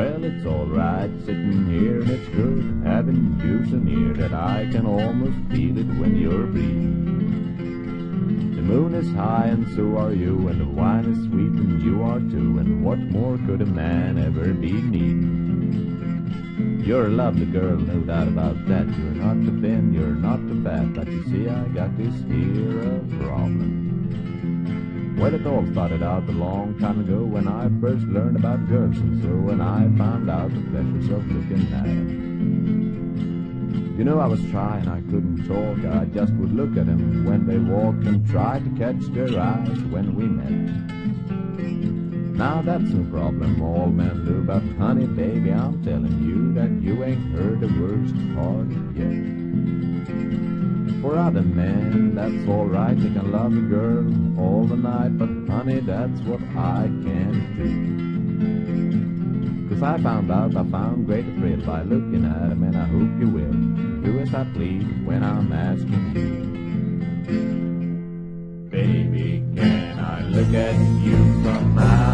Well, it's alright sitting here and it's good having you so near that I can almost feel it when you're breathing. The moon is high and so are you, and the wine is sweet and you are too, and what more could a man ever be needing? You're a lovely girl, no doubt about that. You're not too thin, you're not too fat, but you see I got this here a problem. Well, it all started out a long time ago when I first learned about girls and so when I found out the pleasures of looking at them. You know, I was trying, I couldn't talk, I just would look at them when they walked and try to catch their eyes when we met. Now that's no problem, all men do, but honey, baby, I'm telling you that you ain't heard the worst part. For other men, that's alright, they can love a girl all the night, but honey, that's what I can't do. Cause I found out I found greater thrill by looking at him, and I hope you will do as I please when I'm asking you. Baby, can I look at you from my